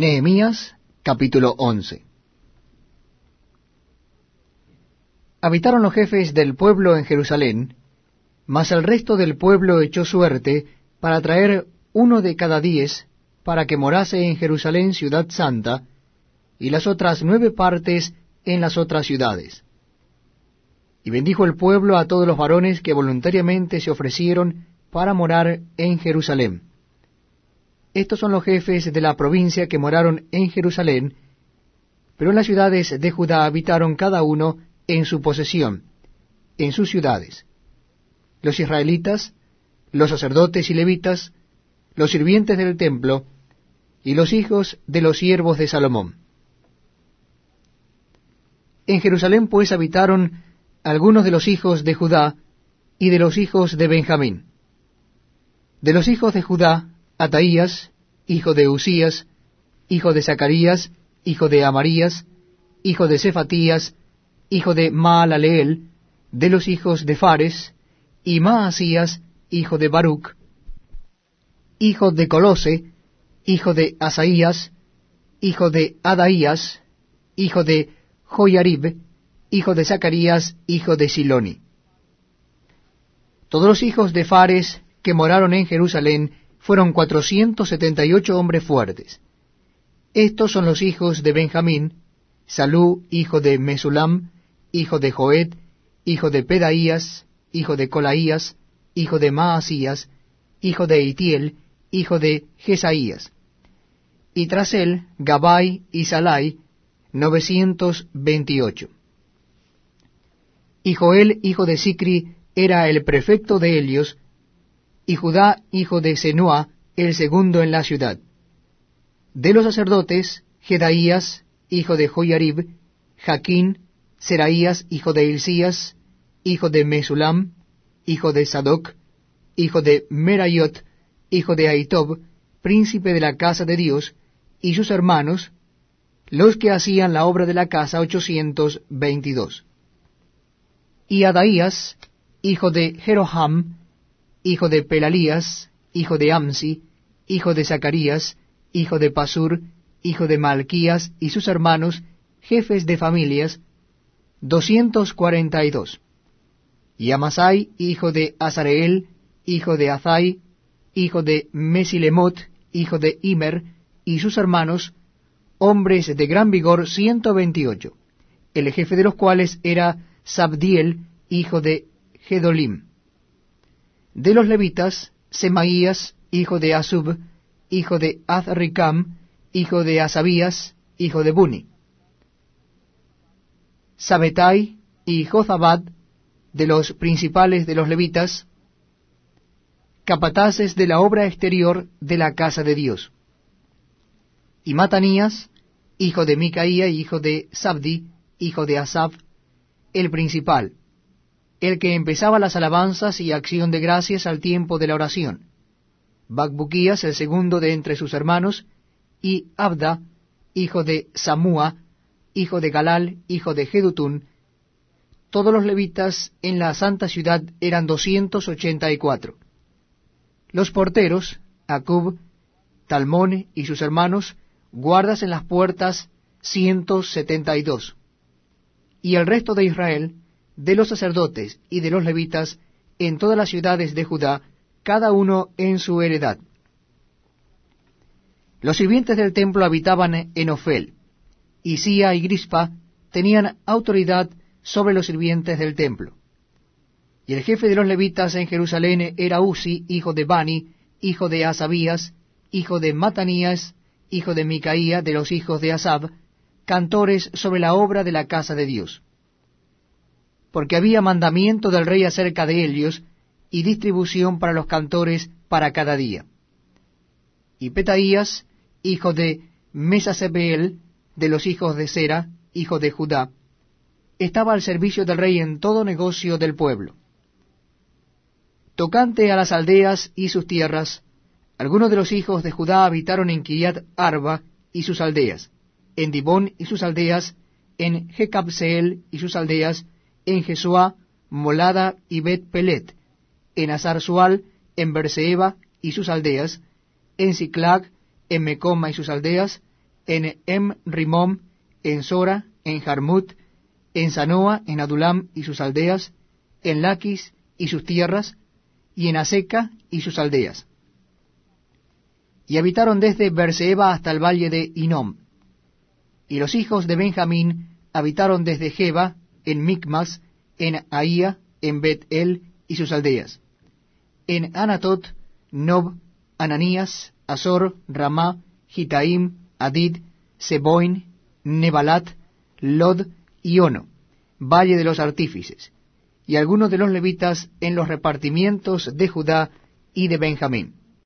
Nehemías capítulo 11 Habitaron los jefes del pueblo en Jerusalén, mas el resto del pueblo echó suerte para traer uno de cada diez para que morase en Jerusalén ciudad santa, y las otras nueve partes en las otras ciudades. Y bendijo el pueblo a todos los varones que voluntariamente se ofrecieron para morar en Jerusalén. Estos son los jefes de la provincia que moraron en Jerusalén, pero en las ciudades de Judá habitaron cada uno en su posesión, en sus ciudades. Los israelitas, los sacerdotes y levitas, los sirvientes del templo, y los hijos de los siervos de Salomón. En Jerusalén pues habitaron algunos de los hijos de Judá y de los hijos de Benjamín. De los hijos de Judá, Ataías, hijo de Usías, hijo de Zacarías, hijo de Amarías, hijo de Cefatías, hijo de Maalaleel, de los hijos de Fares, y Maasías, hijo de Baruch, hijo de Colose, hijo de Asaías, hijo de Adaías, hijo de Joyarib, hijo de Zacarías, hijo de Siloni. Todos los hijos de Fares que moraron en Jerusalén fueron cuatrocientos setenta y ocho hombres fuertes. Estos son los hijos de Benjamín, Salú, hijo de Mesulam, hijo de Joed, hijo de Pedaías, hijo de Colaías, hijo de Maasías, hijo de Itiel, hijo de Jesaías. Y tras él, Gabai y Salai, novecientos veintiocho. Y Joel, hijo de Sicri, era el prefecto de Helios, y Judá, hijo de Senua, el segundo en la ciudad. De los sacerdotes, Jedaías, hijo de Joyarib, Jaquín, Seraías, hijo de Hilcías, hijo de Mesulam, hijo de Sadoc, hijo de Merayot, hijo de Aitob, príncipe de la casa de Dios, y sus hermanos, los que hacían la obra de la casa ochocientos veintidós. Y Adaías, hijo de Jeroham, hijo de Pelalías, hijo de Amsi, hijo de Zacarías, hijo de Pasur, hijo de Malquías, y sus hermanos, jefes de familias, doscientos cuarenta y dos. Y Amasai, hijo de Azareel, hijo de Azai, hijo de Mesilemot, hijo de Imer, y sus hermanos, hombres de gran vigor, ciento veintiocho, el jefe de los cuales era Sabdiel, hijo de Gedolim. De los levitas, Semaías, hijo de Asub, hijo de Azricam, hijo de Asabías, hijo de Buni. Sabetai y Jozabad, de los principales de los levitas, capataces de la obra exterior de la casa de Dios. Y Matanías, hijo de Micaía, hijo de Sabdi, hijo de Asaf, el principal, el que empezaba las alabanzas y acción de gracias al tiempo de la oración. Bacbuquías, el segundo de entre sus hermanos, y Abda, hijo de Samúa, hijo de Galal, hijo de Jedutún, todos los levitas en la santa ciudad eran doscientos ochenta y cuatro. Los porteros, Acub, Talmón y sus hermanos, guardas en las puertas ciento setenta y dos. Y el resto de Israel, de los sacerdotes y de los levitas, en todas las ciudades de Judá, cada uno en su heredad. Los sirvientes del templo habitaban en Ofel, y Sia y Grispa tenían autoridad sobre los sirvientes del templo. Y el jefe de los levitas en Jerusalén era Uzi, hijo de Bani, hijo de Asabías, hijo de Matanías, hijo de Micaía, de los hijos de Asab, cantores sobre la obra de la casa de Dios. Porque había mandamiento del rey acerca de ellos, y distribución para los cantores para cada día. Y Petaías, hijo de Mesasebeel, de los hijos de Sera, hijo de Judá, estaba al servicio del rey en todo negocio del pueblo. Tocante a las aldeas y sus tierras, algunos de los hijos de Judá habitaron en Kiriat Arba y sus aldeas, en Dibón y sus aldeas, en Jecabseel y sus aldeas, en Jesuá, Molada y Bet Pelet, en Azarzual, en Berseba y sus aldeas, en Siclag, en Mecoma y sus aldeas, en Em Rimom, en Sora, en Jarmut, en Sanoa, en Adulam y sus aldeas, en Laquis y sus tierras, y en Aseca y sus aldeas. Y habitaron desde Berseba hasta el valle de Inom. Y los hijos de Benjamín habitaron desde Jeba, en Micmas, en Ahía, en Bet-El y sus aldeas. En Anatot, Nob, Ananías, Azor, Ramá, Gitaim, Adid, Seboin, Nebalat, Lod y Ono, valle de los artífices, y algunos de los levitas en los repartimientos de Judá y de Benjamín.